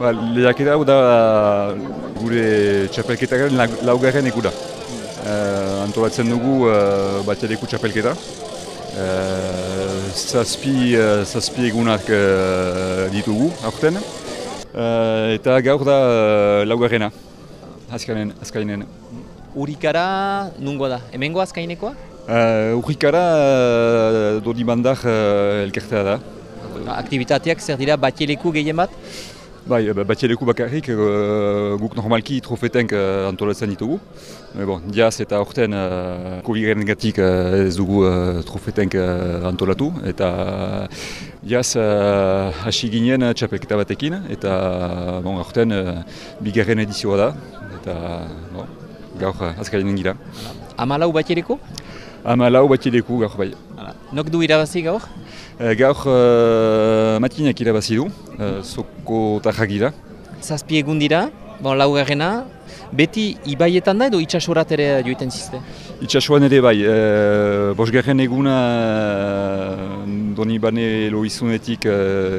Ba, lehiaketa hau da gure txapelketaren lau- laugarren egura. Uh, antolatzen dugu uh, bateleku txapelketa. Uh, zazpi, uh, zazpi egunak uh, ditugu aurten. Uh, eta gaur da laugarrena, azkainen. azkainen. Urikara nungo da? Hemengo azkainekoa? Uh, urrikara uh, dodi bandar uh, elkertea da. Aktibitateak zer dira batieleku gehien bat? Bai, ba- batxeleku bakarrik uh, guk normalki trofetenk uh, antolatzen ditugu. Me bon, diaz eta aurten uh, covid gatik uh, ez dugu uh, trofetenk uh, antolatu. Eta diaz uh, hasi ginen uh, txapelketa batekin eta bon, aurten uh, bigarren edizioa da. Eta bon, gaur uh, azkainen gira. Amalau batieleko? Hama lau batxeleku gaur bai. Nok du irabazi gaur? Uh, gaur uh, matinak irabazi du, uh, soko tarrak gira. Zazpi egun dira, bon, laugarrena. Beti ibaietan da edo itxasorat ere joiten zizte? Itxasuan ere bai, e, bosgarren eguna e, doni bane loizunetik e,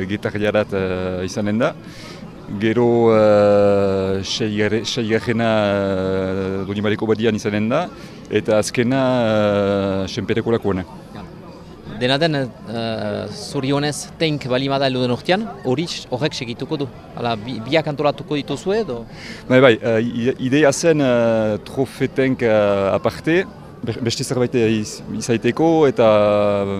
getarriarat e, izanen da. Gero e, seigarre- seigarrena e, doni bareko badian izanen da. Eta azkena e, senpereko lakoena. Dena den, uh, zorionez tenk balimada eluden urtean, hori horrek segituko du. Hala, bi, biak antolatuko dituzue edo? Bai, bai, e, i- idea zen e, trofetenk e, aparte, be- beste zerbait iz- izaiteko eta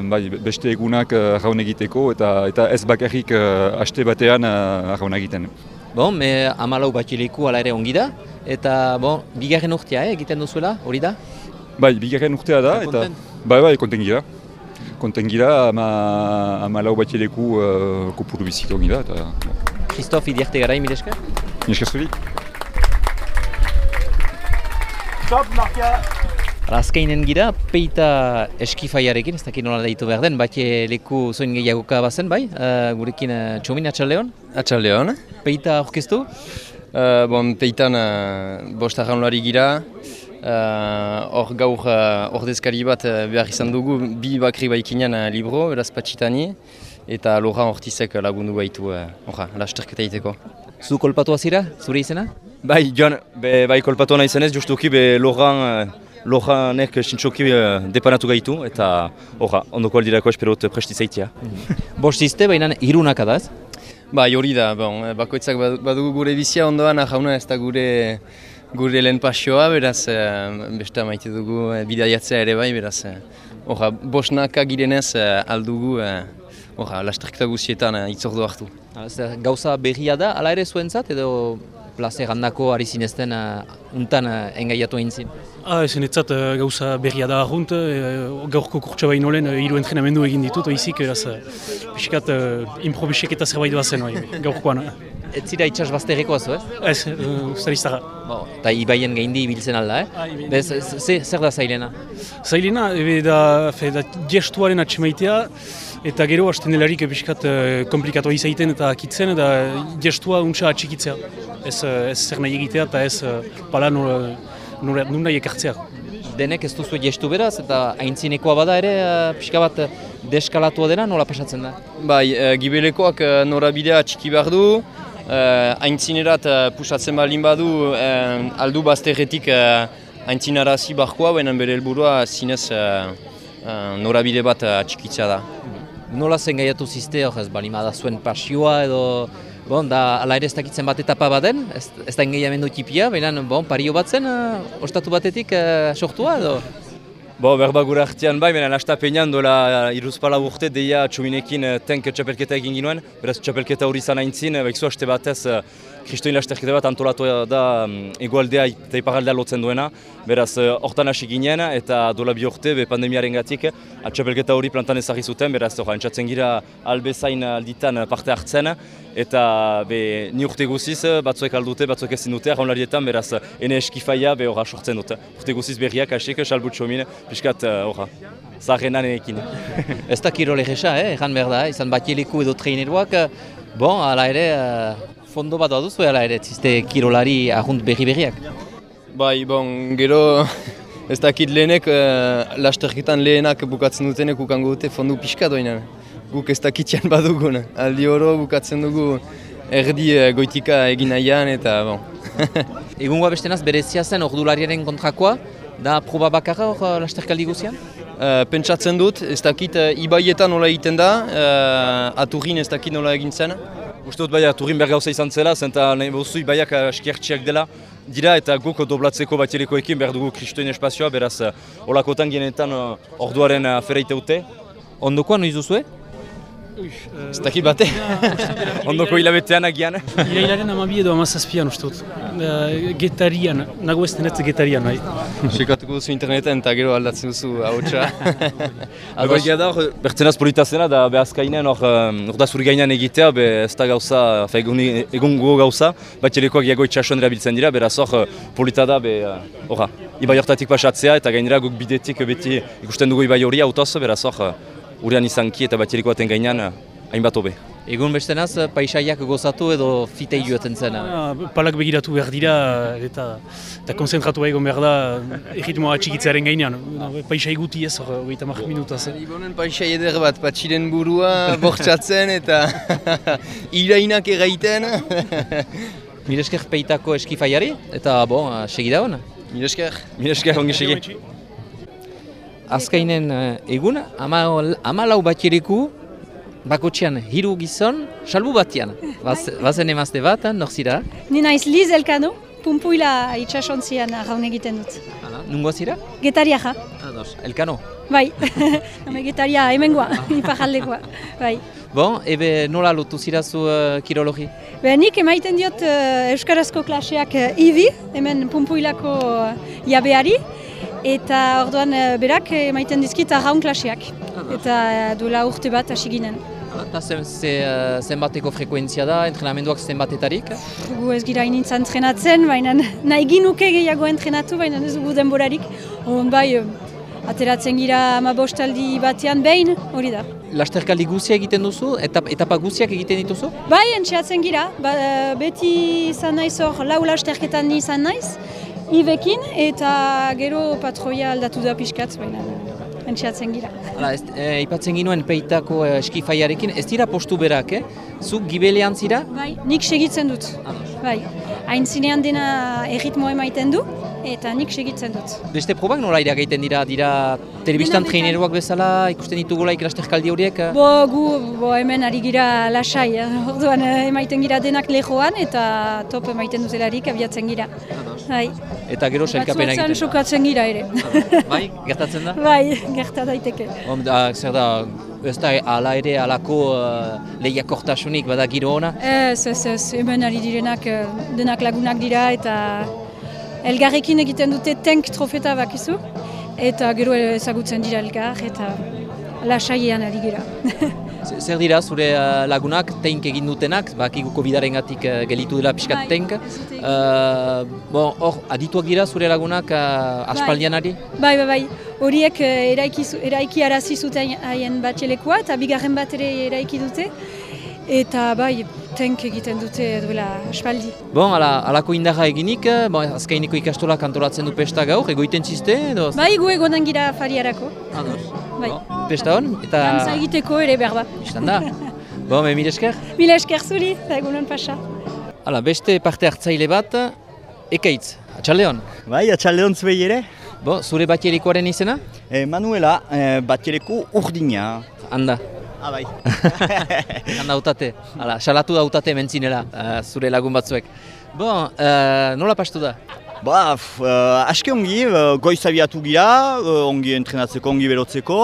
bai, beste egunak arraun egiteko eta eta ez bakarrik e, aste batean e, arraun egiten. Bon, me amalau batieleku ala ere ongi da. Eta, bon, bigarren urtea eh, egiten duzuela, hori da? Bai, bigarren urtea da, Eta bai, bai, konten gira. Konten gira, ama, ama lau batieleku uh, kopuru eta bon. Christophe Idiarte garai, mil esker? Neska zuri? Hala, azkainen gira, peita eskifaiarekin, ez dakit nola deitu behar den, batie leku zoin gehiagoka bazen, bai? Uh, gurekin uh, txomin atxaldeon, Atxaldeon. peita orkestu, Uh, bon, peitan uh, bost arraunlari gira. Uh, Hor gaur uh, ordezkari bat uh, behar izan dugu, bi bakri baikinean uh, libro, beraz patxitani. Eta Loran Hortizek lagundu baitu, uh, orra, lasterketa egiteko. zu kolpatua zira, zure izena? Bai, joan, be, bai kolpatu nahi zenez, justuki be Loran, uh, Loranek sintxoki uh, depanatu gaitu, eta horra, ondoko aldirako esperot prestizaitia. Bost zizte, baina irunaka da, ez? Bai, hori da, bon, eh, bakoitzak badu- badugu gure bizia ondoan, jauna ez da gure gure lehen pasioa, beraz, eh, beste maite dugu eh, bidaiatzea ere bai, beraz, eh, orra, bosnaka girenez eh, aldugu, eh, orra, lasterketa guztietan eh, itzordu hartu. Ez da, Gauza berria da, ala ere zuentzat, edo plazer handako ari zinezten uh, untan uh, engaiatu egin zin? Ah, ezen etzat uh, gauza berria da arrunt, uh, gaurko kurtsa baino lehen uh, hiru entrenamendu egin ditut, oizik, eraz, uh, pixkat uh, improbisek eta zerbait bazen, bai, gaurkoan. Ez zira itxas bazterreko azu, ez? Ez, uh, ustariztara. Bo, eta ibaien gaindi ibiltzen alda, eh? Ah, Bez, ze, zer da zailena? Zailena, ebe da, fe, da gestuaren atxemaitea, eta gero hasten delarik pixkat uh, komplikatu izaiten eta akitzen, da gestua untsa atxikitzea. Ez, uh, ez zer nahi egitea eta ez uh, pala nola, nun nahi ekartzea. Denek ez duzu gestu beraz, eta aintzinekoa bada ere, uh, pixka bat uh, deskalatua dena, nola pasatzen da? Bai, eh, gibelekoak eh, norabidea txiki behar du, eh, aintzinerat eh, pusatzen baldin badu, eh, aldu bazterretik eh, aintzinarazi barkoa, baina bere helburua zinez eh, eh, norabide bat eh, txikitzea da. Nola zen gaiatu zizte, hor ez balima da zuen pasioa edo... Bon, da, ala ere ez dakitzen bat etapa baden, ez, ez da engaiamendu tipia, baina bon, pario bat zen, uh, ostatu batetik uh, sortua edo? Bo, berba gure artean bai, benen astapenean dola iruzpala urte deia txominekin eh, tank txapelketa egin ginuen, beraz txapelketa hori izan aintzin, eh, baikzu haste batez eh, kristoin lasterketa bat antolatu da mm, egoaldea eta iparaldea lotzen duena, beraz eh, hortan hasi ginen eta dola bi urte be pandemiaren gatik txapelketa hori plantan ezagri zuten, beraz hor, entzatzen gira albezain alditan parte hartzen, eta be, ni urte guziz eh, batzuek aldute, batzuek ezin dute, arraunlarietan, beraz ene eskifaia be horra sortzen dute. Urte guziz berriak hasik, salbut txomin, piskat uh, horra, zaharrenan enekin. Ez da kirol egesa, eh? egan behar da, eh? izan batieleku edo traineruak, eh, bon, ala ere, eh, fondo bat duzu ala ere, zizte kirolari ahunt berri berriak. Bai, bon, gero ez dakit lehenek, uh, lasterketan lehenak bukatzen dutenek ukango dute fondu pixka doinan. Guk ez dakitian badugun. Aldi oro bukatzen dugu erdi eh, goitika egin nahian eta bon. Egungoa bestenaz berezia zen ordulariaren kontrakoa, da proba bakarra hor uh, lasterkaldi guzian? Uh, pentsatzen dut, ez dakit uh, ibaietan nola egiten da, uh, aturrin ez dakit nola egin zen. Uste dut baia turin behar gauza izan zela, zenta nahi behuzu ibaiak eskertxiak dela, dira eta guk doblatzeko batierekoekin behar dugu kristoin espazioa, beraz uh, olakotan genetan uh, orduaren uh, fereite dute. Ondokoa noiz duzue? Ez dakit bate. Ondoko hilabetean agian. Irailaren amabi edo amazazpian uste dut. Uh, getarian, nago ez denetze getarian, bai. Sekatuko duzu interneten eta gero aldatzen duzu hautsa. Ego egia da, bertzenaz polita zena, da behazkainen hor, hor da zuri gainean egitea, be ez da gauza, fe, egun, egun gu gauza, bat jarekoak iago itxasuan erabiltzen dira, beraz hor, polita da, be, uh, horra, ibai hortatik pasatzea, eta gainera guk bidetik beti ikusten dugu ibai hori autoz, beraz hor, urean izanki eta bat jarekoaten gainean, hainbat hobe. Egun bestenaz paisaiak gozatu edo fitei joaten zen? Ah, palak begiratu behar dira eta, eta konzentratu egon behar da erritmoa atxikitzearen gainean. Paisai guti ez, hor, hogeita mar minutaz. Ibonen paisai eder bat, patxiren burua bortxatzen eta irainak egaiten. Miresker peitako eskifaiari eta bon, segi da hona? Miresker. Miresker ongi segi. Azkainen egun, ama, ama lau batxeriku, bakotxean hiru gizon, salbu batian. Baz, bazen emazte bat, nor zira? Ni naiz Liz Elkano, pumpuila itxasontzian arraun egiten dut. Hala, nungo zira? Getaria ja, Ados, elkano. bai. Getaria hemengoa, ipajaldekoa, bai. Bon, ebe nola lotu zira zu uh, kirologi? Be, nik emaiten diot uh, Euskarazko klaseak uh, ibi, hemen pumpuilako uh, jabeari, eta orduan uh, berak emaiten dizkit arraun klaseak. Eta uh, duela urte bat hasi ginen. Eta zen, ze, uh, zenbateko frekuentzia da, entrenamenduak zenbatetarik? Gu ez gira inintza entrenatzen, baina nahi ginuke gehiago entrenatu, baina ez dugu denborarik. Orduan bai, ateratzen gira ama bostaldi batean behin, hori da. Lasterkaldi guzia egiten duzu, etap, etapa guziak egiten dituzu? Bai, entxeatzen gira, ba, beti izan naiz hor, lau lasterketan izan naiz, ibekin, eta gero patroia aldatu da pixkat, baina entxeatzen gira. Hala, ez, e, ipatzen ginuen peitako e, eskifaiarekin, ez dira postu berak, eh? Zuk gibelean zira? Bai, nik segitzen dut, bai. Hain zinean dena erritmo emaiten du, eta nik segitzen dut. Beste probak nola ira egiten dira, dira telebistan traineruak bezala, ikusten ditugula ikasterkaldi horiek? Bo, gu, bo, hemen ari gira lasai, eh? orduan eh, emaiten gira denak lehoan, eta top emaiten dutelarik abiatzen gira. Bai, Eta gero sailkapena batzuetan egiten da. sokatzen gira ere. Bai, gertatzen da? bai, gerta daiteke. Hom, da, zer da, ez da, ala ere alako uh, lehiakortasunik bada giro ona? Ez, ez, ez, hemen ari direnak eh, denak lagunak dira eta elgarrekin egiten dute tank trofeta bakizu. Eta gero ezagutzen dira elgar eta lasaian ari gira. Zer dira zure uh, lagunak, tenk egin dutenak, bakiko bidaren gatik uh, gelitu dela pixkat Bai, egin. Uh, bon, hor, adituak dira zure lagunak uh, aspaldianari? Bai, bai, bai. Horiek eh, eraiki, eraiki arazi zuten haien batxelekoa eta bigarren bat ere eraiki dute. Eta bai, tank egiten dute duela aspaldi. Bon, ala, alako indarra eginik, uh, bon, azkainiko ikastolak antolatzen du pesta gaur, egoiten txiste, edo? Bai, gu egonan gira fariarako. Ados. Bai. Bon, pesta hon, eta... Dantza egiteko ere behar da. Bistan da. bon, me mire esker. Mila esker zuri, eta egunon pasa. Hala, beste parte hartzaile bat, ekaitz, atxaldeon. Bai, atxaldeon zuei ere. Bo, zure batierikoaren izena? E, Manuela, e, batxereko urdina. Handa, Ah, bai. handa utate. Hala, salatu da utate mentzinela, uh, zure lagun batzuek. Bo, uh, nola pastu da? Ba, f, uh, aski ongi, uh, goiz abiatu gira, uh, ongi entrenatzeko, ongi berotzeko,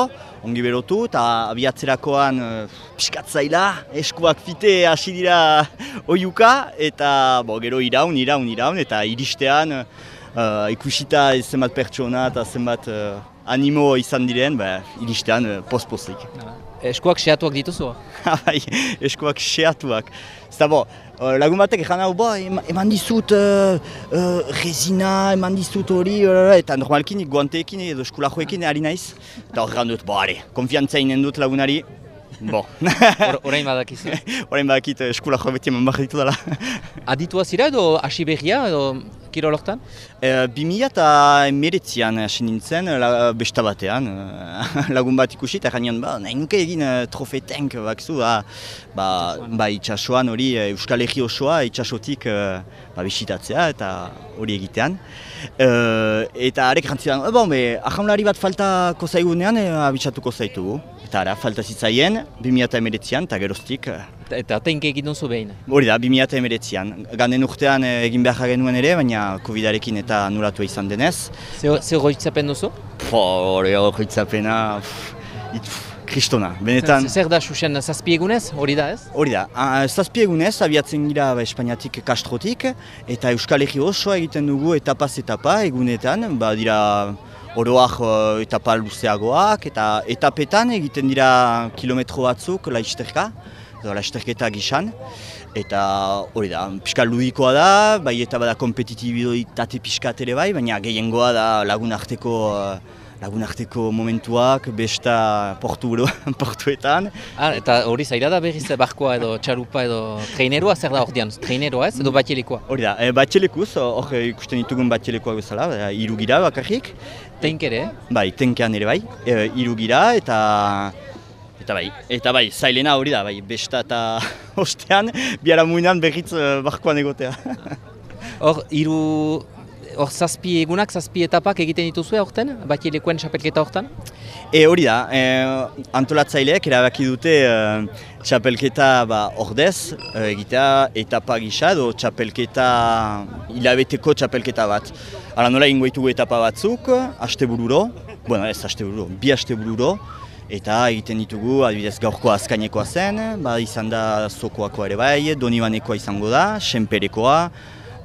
ongi berotu, eta abiatzerakoan uh, piskatzaila, eskuak fite hasi dira oiuka, eta bo, gero iraun, iraun, iraun, eta iristean uh, ikusita zenbat pertsona eta zenbat uh, animo izan diren, ba, iristean uh, post-postik. Eskuak xeatuak dituzu? bai, eskuak xeatuak. Zta bo, uh, lagun batek egan hau, bo, em- eman dizut uh, uh, resina, eman dizut hori, eta normalkin guanteekin edo eskulajoekin ari naiz. Eta horregan dut, bo, are, konfiantza inen dut lagunari. Bo, Or, orain badakizu. horrein badakit uh, eskulajo beti eman behar ditu dela. Aditua zira edo hasi berria edo kirol hortan? E, bi mila eta emeretzian hasi nintzen, la, besta batean, eh, lagun bat ikusi, eta gainean, ba, nahi nuke egin uh, trofetenk, bakzu, ba, ba, ba itxasoan hori Euskal Herri osoa, itxasotik ba, bisitatzea eta hori egitean. Uh, eta arek jantzidan, e, bon, ahamlari bat faltako zaigunean, abitsatuko zaitugu. Eta ara, falta zitzaien, 2008an, eta geroztik. Eta teinke egin duzu behin? Hori da, 2008an. Ganden urtean egin behar genuen ere, baina Covidarekin eta nulatu izan denez. Zer goitzapen duzu? Hori goitzapena... Kristona, benetan... Zer da susen zazpiegunez, hori da ez? Hori da, zazpiegunez abiatzen gira ba, Espainiatik kastrotik eta Euskal Herri osoa egiten dugu etapaz etapa egunetan, ba dira oroak etapa luzeagoak eta etapetan egiten dira kilometro batzuk laisterka, edo laisterketa gisan. Eta hori da, pixka ludikoa da, bai eta bada kompetitibitate pixkat ere bai, baina gehiengoa da lagun arteko lagun arteko momentuak, besta portu portuetan. Ah, eta hori zaira da berriz barkoa edo txarupa edo treineroa zer da ordean? Treineroa ez edo batxelekoa? Hori da, e, batxelekuz, hor ikusten ditugun batxelekoa bezala, irugira bakarrik. Tenk ere? Bai, tenkean ere bai, e, irugira eta... Eta bai, eta bai, zailena hori da, bai, besta eta ostean, biara muinan berriz uh, barkoan egotea. Hor, iru hor zazpi egunak, zazpi etapak egiten dituzu aurten, bati elekoen txapelketa hortan? E hori da, e, antolatzaileak erabaki dute e, txapelketa ba, ordez e, egitea etapa gisa edo txapelketa hilabeteko txapelketa bat. Hala nola ingo ditugu etapa batzuk, haste bururo, bueno ez haste bururo, bi haste bururo, eta egiten ditugu adibidez gaurko azkainekoa zen, ba, izan da zokoakoa ere bai, donibanekoa izango da, senperekoa,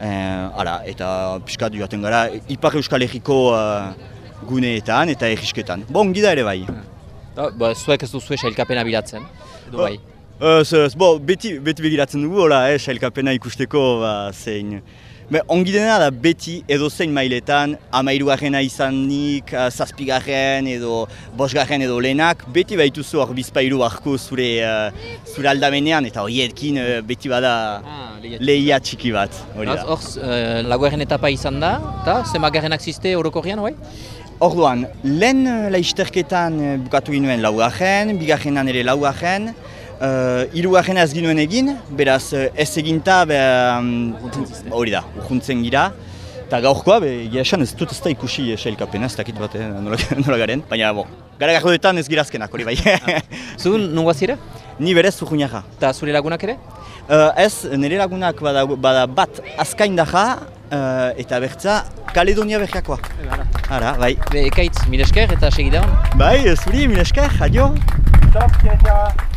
Eh, eta piskat joaten gara, Ipar Euskal Herriko uh, guneetan eta egisketan. Bon, gida ere bai. Da, ba, zuek ez duzu sailkapena bilatzen, edo bai? Uh, bo, beti, beti begiratzen dugu, hola, eh, sailkapena ikusteko ba, zein. Be, ongi dena da beti edo zein mailetan, amairugarrena izanik, uh, zazpigarren edo bosgarren edo lehenak, beti baituzu hor bizpairu arko zure, uh, zure aldamenean, eta horiekin uh, beti bada... Ah lehia txiki bat. Hor, uh, laguaren etapa izan da, eta zemagarrenak ziste orokorrian, bai? Orduan, lehen laisterketan bukatu ginoen laugarren, bigarrenan ere laugarren, uh, irugarren ez ginoen egin, beraz ez eginta, hori da, urjuntzen gira. Eta gaurkoa, egia esan ez dut ez da ikusi sailkapena, ez dakit bat nola, nola garen, baina bo, gara garrodetan ez girazkenak hori bai. Zu, nungoa zira? Ni berez zuhuñaja. Eta zure lagunak ere? Uh, ez, nire lagunak bada, bada bat azkain daja uh, eta bertza Kaledonia berriakoa. Ara, bai. Be, ekaitz, mil esker eta segidean? Bai, zuri, mil esker, adio. Stop,